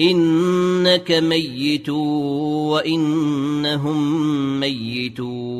إنك ميت وإنهم ميتون.